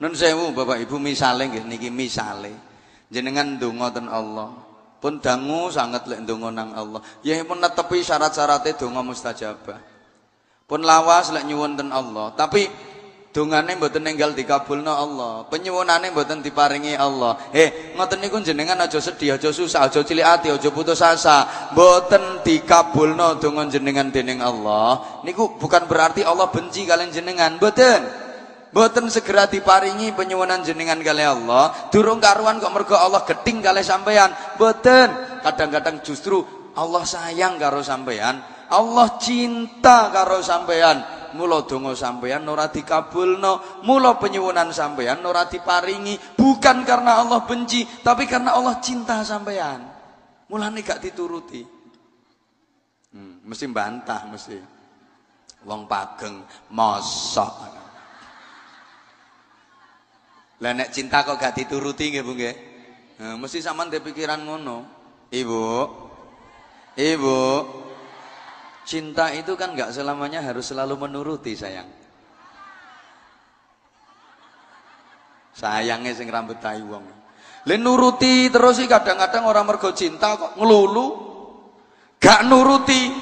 Nun sewu Bapak Ibu misale nggih niki misale. Jenengan donga ten Allah. Pun dangu sangat lek donga nang Allah. Ya pun netepi syarat-syaratnya donga mustajabah. Pun lawas lek nyuwun ten Allah. Tapi dongane mboten ninggal dikabulno Allah. Penyuwunane mboten diparingi Allah. Eh, ngoten niku jenengan aja sedih, aja susah, aja cilik ati, aja putus asa. Mboten dikabulno donga jenengan dening Allah. Niku bukan berarti Allah benci kalian jenengan, mboten. Boten segera diparingi penyuwunan jenengan kali Allah. Durung karuan kok mergo Allah geting kali sampean. Boten. Kadang-kadang justru Allah sayang karo sampean. Allah cinta karo sampean. Mula donga sampean ora dikabulno, mula penyuwunan sampean ora diparingi bukan karena Allah benci, tapi karena Allah cinta sampean. Mulane gak dituruti. Hmm, mesti bantah mesti. Wong pageng mosok. Lah nek cinta kok gak dituruti nggih Bu nggih. Nah, mesti sampean ndek pikiran ngono. Ibu. Ibu. Cinta itu kan gak selamanya harus selalu menuruti sayang. Sayangnya sing rambut tai wong. Nuruti terus sih kadang-kadang orang mergo cinta kok ngelulu. Gak nuruti.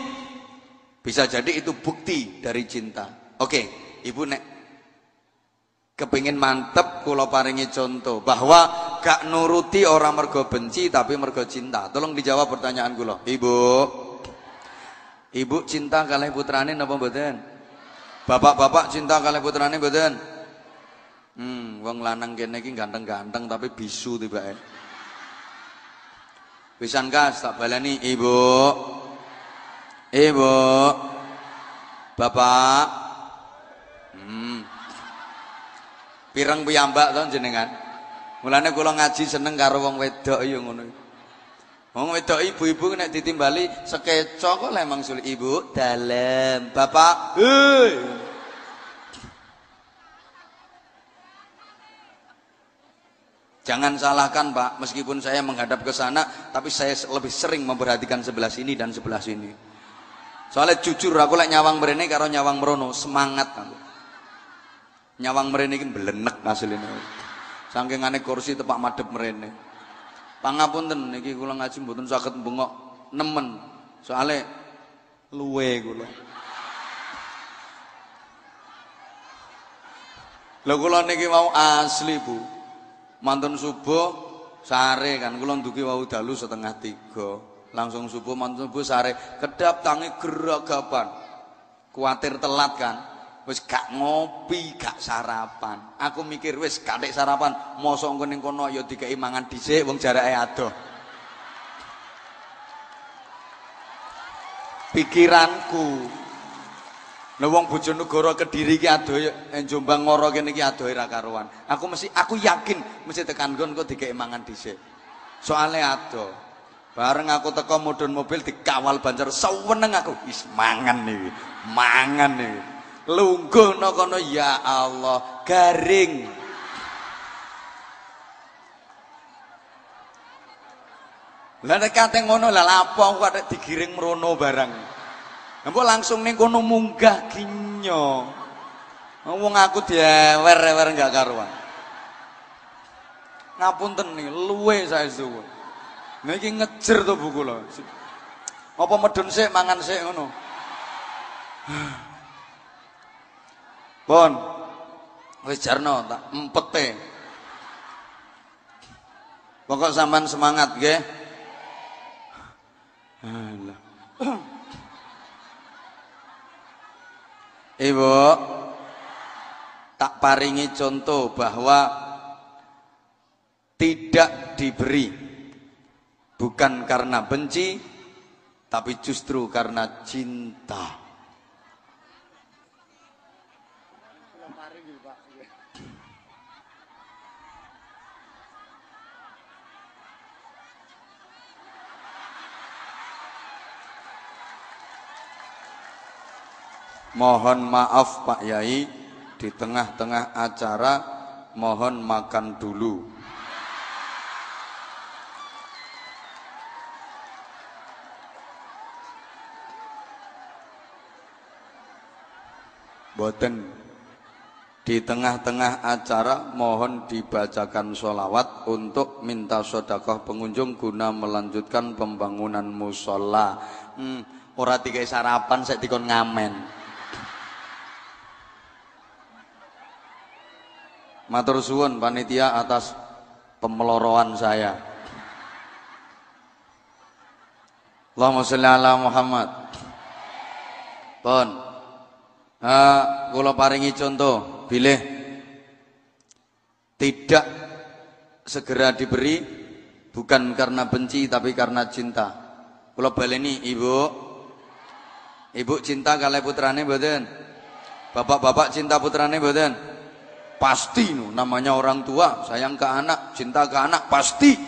Bisa jadi itu bukti dari cinta. Oke, Ibu nek kepingin mantep kulo paringi contoh bahwa gak nuruti orang mergo benci tapi mergo cinta. Tolong dijawab pertanyaan kulo ibu. Ibu cinta kalian putrane napa mboten? Bapak-bapak cinta kalian putrane mboten? Hmm wong lanang kene iki ganteng-ganteng tapi bisu tiba eh Pisan kas tak baleni. Ibu. Ibu. Bapak hmm pirang piyambak to jenengan. Mulane kula ngaji seneng karo wong wedok ya ngono. Wong wedok ibu-ibu nek ditimbali sekeco kok lemang sulit ibu dalem. Bapak, hei. Jangan salahkan Pak, meskipun saya menghadap ke sana, tapi saya lebih sering memperhatikan sebelah sini dan sebelah sini. Soalnya jujur aku lek nyawang mrene karo nyawang merono, semangat aku nyawang merene iki belenek asline saking aneh kursi tepak madhep merene pangapunten niki kula ngaji mboten saged bengok nemen. Soale luwe kula. Lha kula niki mau asli Bu. Mantun subuh sare kan. Kula nduki wau dalu setengah tiga. Langsung subuh mantun subuh sare. Kedap tangi geragapan. Kuatir telat kan wis gak ngopi, gak sarapan. Aku mikir wis gak sarapan, mosok engko ning kono ya dikeki mangan dhisik wong jarake adoh. Pikiranku. Lah wong Bojonegoro Kediri ki adoh ya Jombang Ngoro kene iki adoh ra karuan. Aku mesti aku yakin mesti tekan nggon kok dikeki mangan dhisik. Soale adoh. Bareng aku teko mudhun mobil dikawal banjar seweneng aku wis mangan nih, Mangan nih lungguh no kono ya Allah garing. Lah nek kate ngono lah lapo aku ada digiring merono barang. Mbok langsung ning kono munggah ginyo. Wong aku diewer-ewer enggak karuan. Ngapunten nih luwe saestu niki ngejer to buku lho apa medun sik mangan sik ngono Pun. Wis jarno tak empete. Pokok sampean semangat nggih. Allah. Ibu, tak paringi contoh bahwa tidak diberi bukan karena benci tapi justru karena cinta. Mohon maaf Pak Yai di tengah-tengah acara mohon makan dulu. Boten di tengah-tengah acara mohon dibacakan sholawat untuk minta sodakoh pengunjung guna melanjutkan pembangunan musola. Hmm, ora tiga sarapan saya tikon ngamen. Matur suwun panitia atas pemeloroan saya. Allahumma sholli ala Muhammad. Pun. Uh, kula paringi contoh bilih tidak segera diberi bukan karena benci tapi karena cinta. Kula baleni Ibu. Ibu cinta kali putrane mboten? Bapak-bapak cinta putrane mboten? Pasti namanya orang tua, sayang ke anak, cinta ke anak pasti.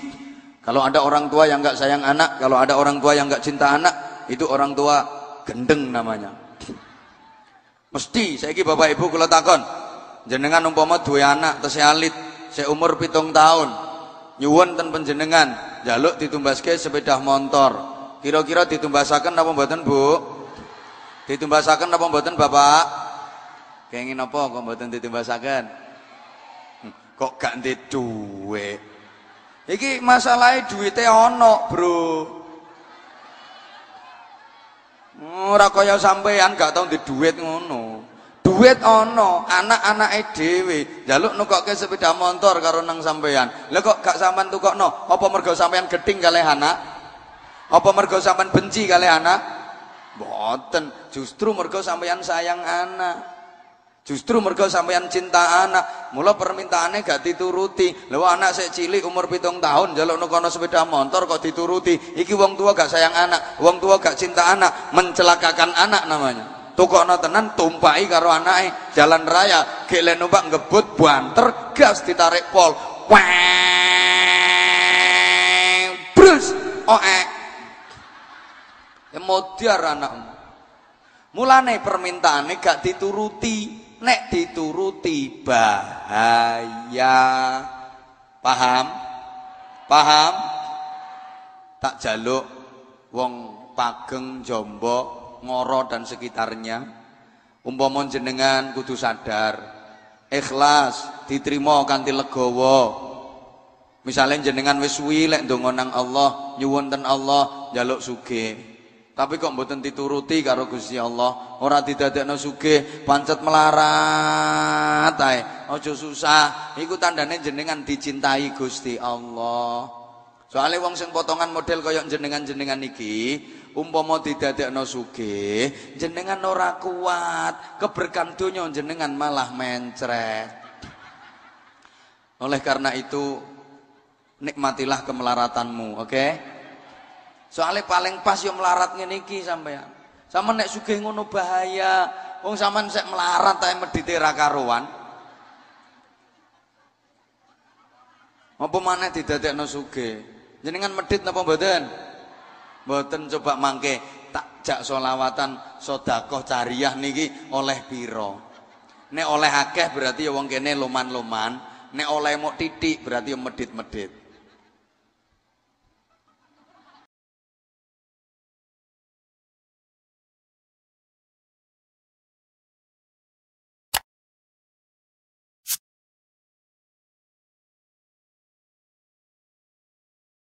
Kalau ada orang tua yang enggak sayang anak, kalau ada orang tua yang enggak cinta anak, itu orang tua gendeng namanya. Mesti saya Bapak Ibu kula takon, jenengan umpama dua anak tesih alit umur pitung tahun nyuwun ten penjenengan jaluk ditumbaske sepeda motor. Kira-kira ditumbasaken apa mboten Bu? Ditumbasaken apa mboten Bapak? Kenging apa kok mboten ditumbasaken? Hmm, kok gak ndek duwe iki masalahnya duwite ana Bro. Ora kaya sampean gak tau ndek duit ngono duit ono anak-anake dhewe. Njaluk nukokke sepeda motor karo nang sampean lha kok gak sampean tukokno? Apa mergo sampean geding kalih anak? Apa mergo sampean benci kalih anak? Mboten. Justru mergo sampean sayang anak. Justru mergo sampean cinta anak, mula permintaannya gak dituruti. Lho anak sik cilik umur pitung tahun jaluk nukono sepeda motor kok dituruti. Iki wong tua gak sayang anak, wong tua gak cinta anak, mencelakakan anak namanya tukokno tenan tumpai karo anake jalan raya. Gek le numpak ngebut banter gas ditarik pol. Weng! Brus! Oek ya modiar anakmu. Mulane permintaane gak dituruti. Nek dituruti bahaya. Paham? Paham? Tak jaluk wong pageng jombo ngoro dan sekitarnya umpama jenengan kudu sadar ikhlas diterima kanthi legowo. Misalnya jenengan wis suwi lek ndonga Allah nyuwun ten Allah njaluk sugih. Tapi kok mboten dituruti karo Gusti Allah? Ora didadekno sugih pancet melarat ae. Aja susah. Iku tandane jenengan dicintai Gusti Allah. Soalnya wong sing potongan model kaya jenengan-jenengan iki umpama didadekno sugih jenengan ora kuat. Keberkahan donya jenengan malah mencret. Oleh karena itu nikmatilah kemelaratanmu oke? Okay? soalnya paling pas yo melarat ngene iki sampean sama nek sugih ngono bahaya. Wong sampean sek melarat ae medite ra karuan. Apa maneh didadekno sugih? Jenengan medit napa mboten Mboten coba mangke tak jak solawatan sodakoh cariah niki oleh piro. Nek oleh akeh berarti ya wong kene loman-loman, nek oleh mok titik berarti ya medit-medit.